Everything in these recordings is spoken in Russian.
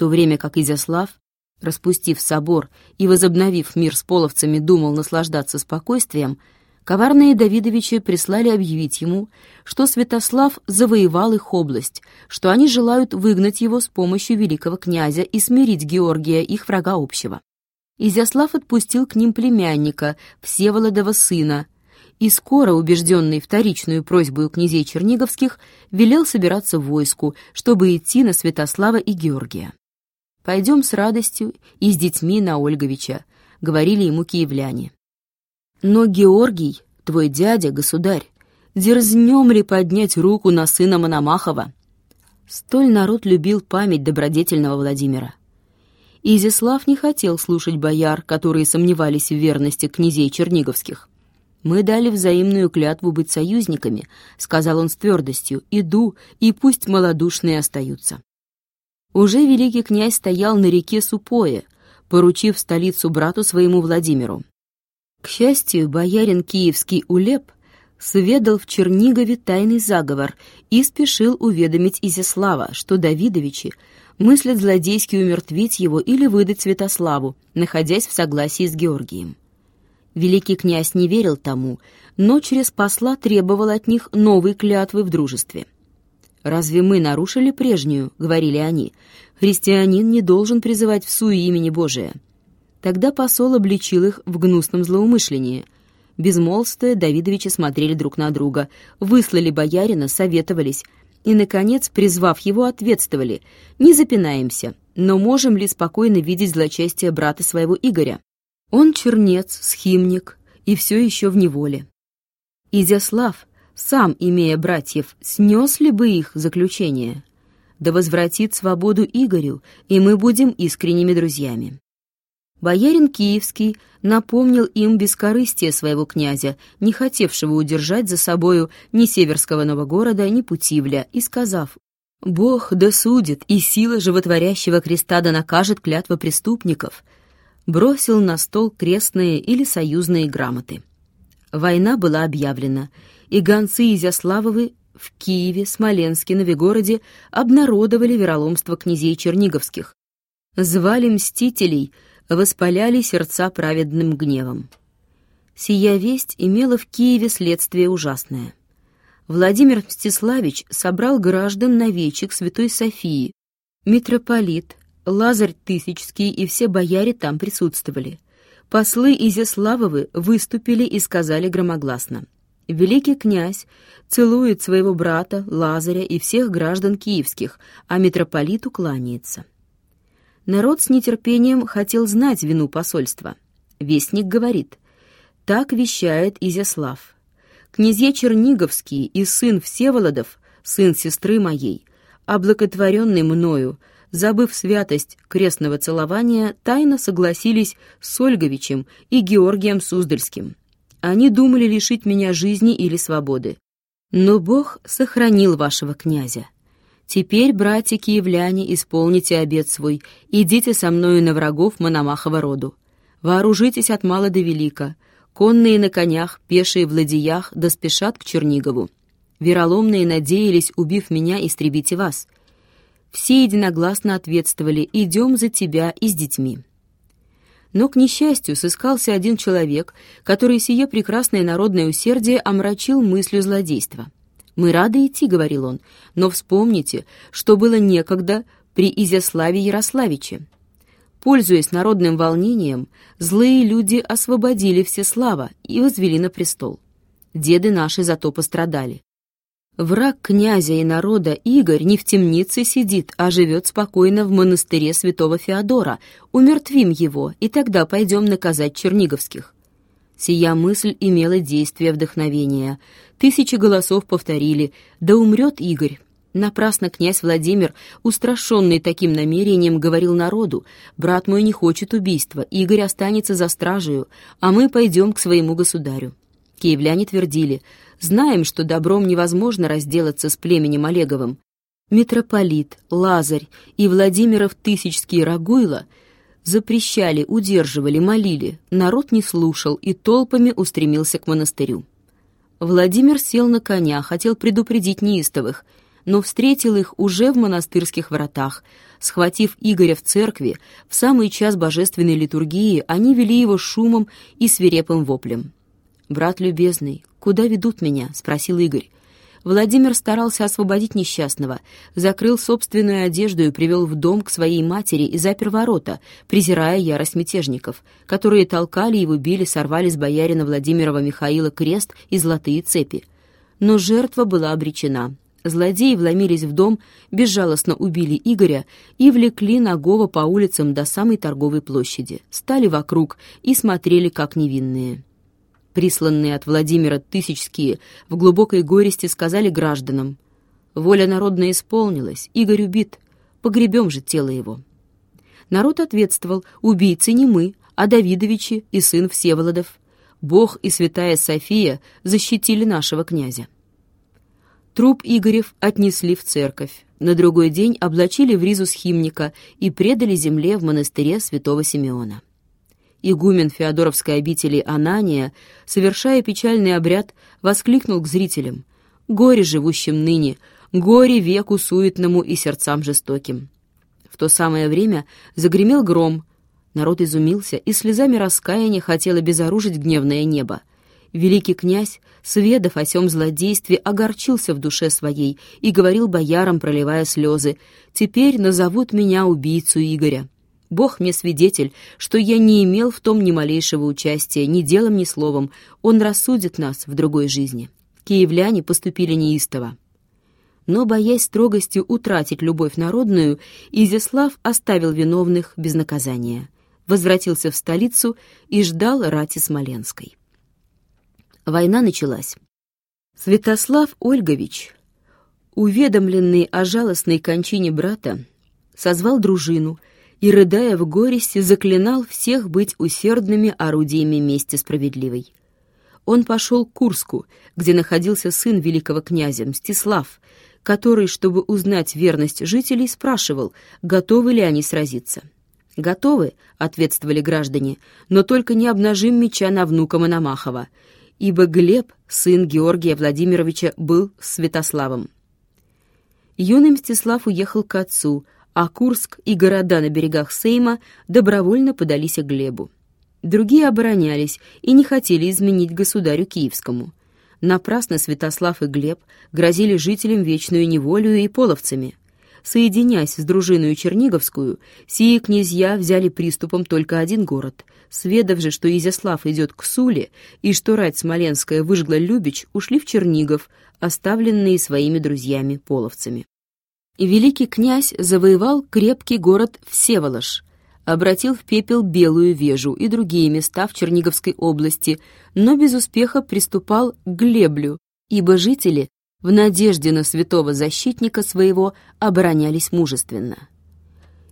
то время как Изяслав, распустив собор и возобновив мир с половцами, думал наслаждаться спокойствием, коварные Давидовичи прислали объявить ему, что Святослав завоевал их область, что они желают выгнать его с помощью великого князя и смирить Георгия, их врага общего. Изяслав отпустил к ним племянника, Всеволодова сына, и скоро, убежденный вторичную просьбу князей Черниговских, велел собираться в войску, чтобы идти на Святослава и Георгия. «Пойдем с радостью и с детьми на Ольговича», — говорили ему киевляне. «Но Георгий, твой дядя, государь, дерзнем ли поднять руку на сына Мономахова?» Столь народ любил память добродетельного Владимира. Изяслав не хотел слушать бояр, которые сомневались в верности князей Черниговских. «Мы дали взаимную клятву быть союзниками», — сказал он с твердостью, — «иду, и пусть малодушные остаются». Уже великий князь стоял на реке Супое, поручив столицу брату своему Владимиру. К счастью, боярин киевский Улеп сведал в Чернигове тайный заговор и спешил уведомить Изяслава, что Давидовичи мыслят злодейски умертвить его или выдать Святославу, находясь в согласии с Георгием. Великий князь не верил тому, но через посла требовал от них новой клятвы в дружестве. «Разве мы нарушили прежнюю?» — говорили они. «Христианин не должен призывать в суе имени Божия». Тогда посол обличил их в гнусном злоумышлении. Безмолвствуя, Давидовичи смотрели друг на друга, выслали боярина, советовались и, наконец, призвав его, ответствовали. «Не запинаемся, но можем ли спокойно видеть злочастие брата своего Игоря?» Он чернец, схимник и все еще в неволе. Изяслав, сам имея братьев, снес ли бы их заключение? Да возвратит свободу Игорю, и мы будем искренними друзьями. Боярин Киевский напомнил им бескорыстие своего князя, не хотевшего удержать за собою ни Северского Новогорода, ни Путивля, и сказав, «Бог да судит, и сила животворящего креста да накажет клятва преступников», бросил на стол крестные или союзные грамоты. Война была объявлена, и гонцы Изяславовы в Киеве, Смоленске, Новегороде обнародовали вероломство князей Черниговских. Звали мстителей, воспаляли сердца праведным гневом. Сия весть имела в Киеве следствие ужасное. Владимир Мстиславич собрал граждан на вечек Святой Софии. Митрополит, Лазарь Тысячский и все бояре там присутствовали. Послы Изяславовы выступили и сказали громогласно. Великий князь целует своего брата Лазаря и всех граждан киевских, а митрополиту кланяется. Народ с нетерпением хотел знать вину посольства. Вестник говорит, так вещает Изяслав. Князья Черниговские и сын Всеволодов, сын сестры моей, облакотворенный мною, забыв святость крестного целования, тайно согласились с Ольговичем и Георгием Суздальским. Они думали лишить меня жизни или свободы. Но Бог сохранил вашего князя. Теперь, братья киевляне, исполните обет свой, идите со мною на врагов Мономахова роду. Вооружитесь от мала до велика, конные на конях, пешие в ладьях, да спешат к Чернигову. Вероломные надеялись, убив меня, истребить и вас — все единогласно ответствовали «Идем за тебя и с детьми». Но, к несчастью, сыскался один человек, который сие прекрасное народное усердие омрачил мыслью злодейства. «Мы рады идти», — говорил он, — «но вспомните, что было некогда при Изяславе Ярославиче. Пользуясь народным волнением, злые люди освободили Всеслава и возвели на престол. Деды наши зато пострадали. Враг князя и народа Игорь не в темнице сидит, а живет спокойно в монастыре святого Феодора. Умертвим его, и тогда пойдем наказать черниговских». Сия мысль имела действие вдохновения. Тысячи голосов повторили «Да умрет Игорь». Напрасно князь Владимир, устрашенный таким намерением, говорил народу, «Брат мой не хочет убийства, Игорь останется за стражею, а мы пойдем к своему государю». Киевляне твердили, знаем, что добром невозможно разделаться с племенем Олеговым. Митрополит, Лазарь и Владимиров Тысячский Рагуйло запрещали, удерживали, молили, народ не слушал и толпами устремился к монастырю. Владимир сел на коня, хотел предупредить неистовых, но встретил их уже в монастырских вратах. Схватив Игоря в церкви, в самый час божественной литургии они вели его шумом и свирепым воплем. «Брат любезный, куда ведут меня?» — спросил Игорь. Владимир старался освободить несчастного, закрыл собственную одежду и привел в дом к своей матери и запер ворота, презирая ярость мятежников, которые толкали его, били, сорвали с боярина Владимирова Михаила крест и золотые цепи. Но жертва была обречена. Злодеи вломились в дом, безжалостно убили Игоря и влекли Нагова по улицам до самой торговой площади, стали вокруг и смотрели как невинные присланные от Владимира Тысячские, в глубокой горести сказали гражданам, «Воля народная исполнилась, Игорь убит, погребем же тело его». Народ ответствовал, «Убийцы не мы, а Давидовичи и сын Всеволодов. Бог и святая София защитили нашего князя». Труп Игорев отнесли в церковь. На другой день облачили в ризу схимника и предали земле в монастыре святого Симеона игумен Феодоровской обители Анания, совершая печальный обряд, воскликнул к зрителям «Горе живущим ныне, горе веку суетному и сердцам жестоким». В то самое время загремел гром. Народ изумился и слезами раскаяния хотел обезоружить гневное небо. Великий князь, сведав о сём злодействе, огорчился в душе своей и говорил боярам, проливая слезы, «Теперь назовут меня убийцу Игоря». Бог мне свидетель, что я не имел в том ни малейшего участия, ни делом, ни словом. Он рассудит нас в другой жизни. Киевляне поступили неистово. Но, боясь строгостью утратить любовь народную, Изяслав оставил виновных без наказания, возвратился в столицу и ждал рати Смоленской. Война началась. Святослав Ольгович, уведомленный о жалостной кончине брата, созвал дружину — и, рыдая в горести, заклинал всех быть усердными орудиями мести справедливой. Он пошел к Курску, где находился сын великого князя Мстислав, который, чтобы узнать верность жителей, спрашивал, готовы ли они сразиться. «Готовы», — ответствовали граждане, «но только не обнажим меча на внука Мономахова, ибо Глеб, сын Георгия Владимировича, был Святославом». Юный Мстислав уехал к отцу, а Курск и города на берегах Сейма добровольно подались Глебу. Другие оборонялись и не хотели изменить государю Киевскому. Напрасно Святослав и Глеб грозили жителям вечную неволю и половцами. Соединяясь с дружиной Черниговскую, сии князья взяли приступом только один город. Сведав же, что Изяслав идет к Суле и что рать Смоленская выжгла Любич, ушли в Чернигов, оставленные своими друзьями-половцами великий князь завоевал крепкий город Всеволож, обратил в пепел Белую Вежу и другие места в Черниговской области, но без успеха приступал к Глеблю, ибо жители в надежде на святого защитника своего оборонялись мужественно.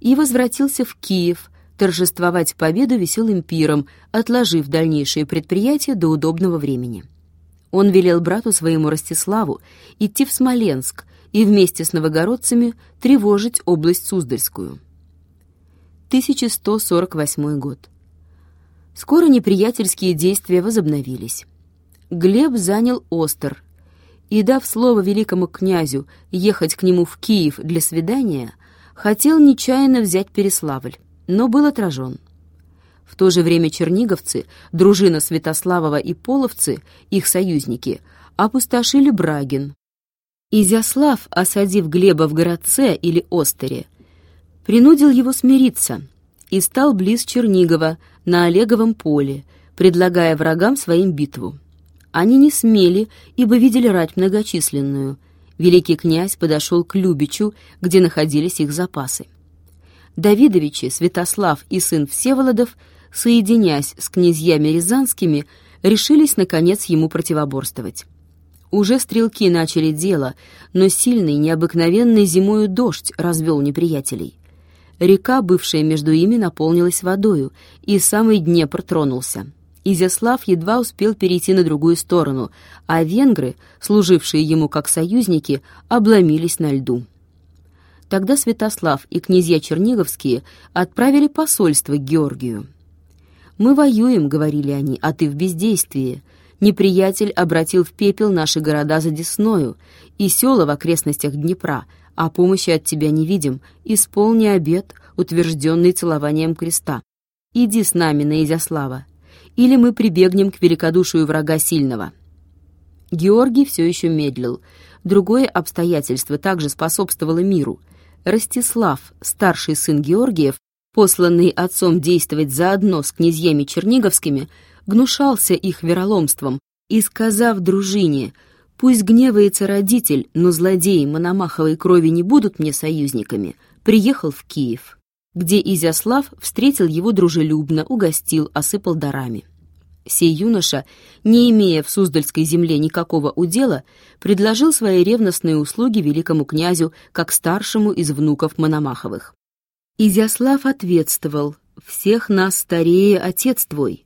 И возвратился в Киев торжествовать победу веселым пиром, отложив дальнейшие предприятия до удобного времени. Он велел брату своему Ростиславу идти в Смоленск, и вместе с новогородцами тревожить область Суздальскую. 1148 год. Скоро неприятельские действия возобновились. Глеб занял Остер и, дав слово великому князю ехать к нему в Киев для свидания, хотел нечаянно взять Переславль, но был отражен. В то же время черниговцы, дружина Святославова и половцы, их союзники, опустошили Брагин, Изяслав, осадив Глеба в городце или Остере, принудил его смириться и стал близ Чернигова на Олеговом поле, предлагая врагам своим битву. Они не смели, ибо видели рать многочисленную. Великий князь подошел к Любичу, где находились их запасы. Давидовичи, Святослав и сын Всеволодов, соединяясь с князьями рязанскими, решились, наконец, ему противоборствовать. Уже стрелки начали дело, но сильный, необыкновенный зимою дождь развел неприятелей. Река, бывшая между ими, наполнилась водою, и самый Днепр тронулся. Изяслав едва успел перейти на другую сторону, а венгры, служившие ему как союзники, обломились на льду. Тогда Святослав и князья Черниговские отправили посольство к Георгию. «Мы воюем», — говорили они, — «а ты в бездействии. Неприятель обратил в пепел наши города за Десною и села в окрестностях Днепра, а помощи от тебя не видим, исполни обет, утвержденный целованием креста. Иди с нами на Изяслава, или мы прибегнем к великодушию врага сильного». Георгий все еще медлил. Другое обстоятельство также способствовало миру. Ростислав, старший сын Георгиев, посланный отцом действовать заодно с князьями черниговскими, гнушался их вероломством и, сказав дружине, «Пусть гневается родитель, но злодеи Мономаховой крови не будут мне союзниками», приехал в Киев, где Изяслав встретил его дружелюбно, угостил, осыпал дарами. Сей юноша, не имея в Суздальской земле никакого удела, предложил свои ревностные услуги великому князю как старшему из внуков Мономаховых. Изяслав ответствовал, «Всех нас старее отец твой,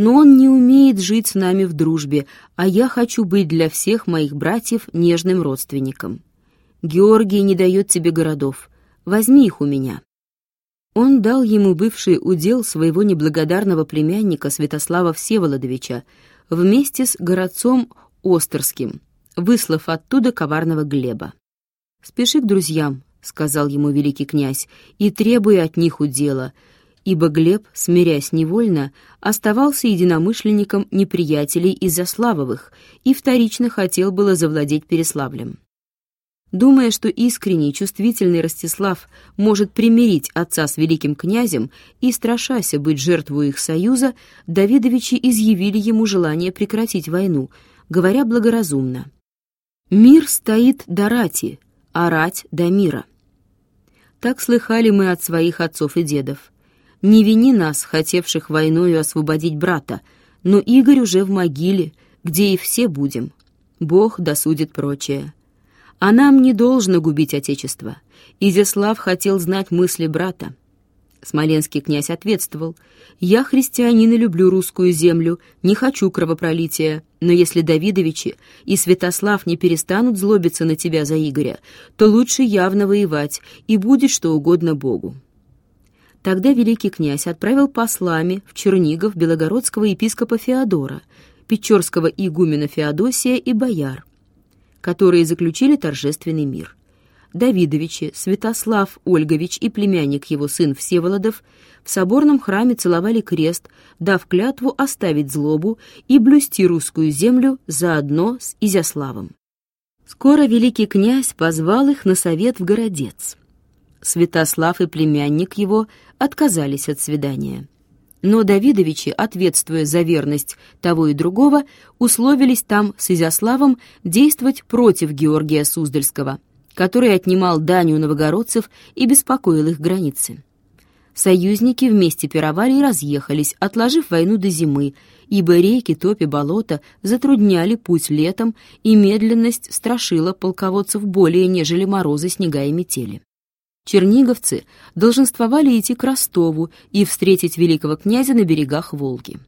но он не умеет жить с нами в дружбе, а я хочу быть для всех моих братьев нежным родственником. Георгий не дает тебе городов, возьми их у меня». Он дал ему бывший удел своего неблагодарного племянника Святослава Всеволодовича вместе с городцом Остерским, выслав оттуда коварного Глеба. «Спеши к друзьям», — сказал ему великий князь, — «и требуй от них удела», ибо Глеб, смирясь невольно, оставался единомышленником неприятелей из-за Славовых и вторично хотел было завладеть Переславлем. Думая, что искренний, чувствительный Ростислав может примирить отца с великим князем и, страшася быть жертвой их союза, Давидовичи изъявили ему желание прекратить войну, говоря благоразумно. «Мир стоит до рати, а рать до мира». Так слыхали мы от своих отцов и дедов. Не вини нас, хотевших войною освободить брата, но Игорь уже в могиле, где и все будем. Бог досудит прочее. А нам не должно губить Отечество. Изяслав хотел знать мысли брата. Смоленский князь ответствовал, «Я христианин и люблю русскую землю, не хочу кровопролития, но если Давидовичи и Святослав не перестанут злобиться на тебя за Игоря, то лучше явно воевать, и будет что угодно Богу». Тогда великий князь отправил послами в Чернигов белогородского епископа Феодора, Печорского игумена Феодосия и бояр, которые заключили торжественный мир. Давидовичи, Святослав Ольгович и племянник его сын Всеволодов в соборном храме целовали крест, дав клятву оставить злобу и блюсти русскую землю заодно с Изяславом. Скоро великий князь позвал их на совет в городец. Святослав и племянник его отказались от свидания. Но Давидовичи, ответствуя за верность того и другого, условились там с Изяславом действовать против Георгия Суздальского, который отнимал дань у новогородцев и беспокоил их границы. Союзники вместе пировали и разъехались, отложив войну до зимы, ибо реки, топи, болота затрудняли путь летом, и медленность страшила полководцев более, нежели морозы, снега и метели. Черниговцы долженствовали идти к Ростову и встретить великого князя на берегах Волги.